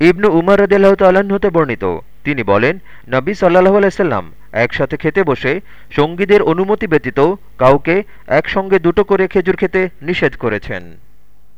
ইবনু উমর রদিল্লাহ তাল্লাহতে বর্ণিত। তিনি বলেন, নবী সাল্লাহ আলাইসাল্লাম একসাথে খেতে বসে সঙ্গীদের অনুমতি ব্যতীত কাউকে একসঙ্গে দুটো করে খেজুর খেতে নিষেধ করেছেন।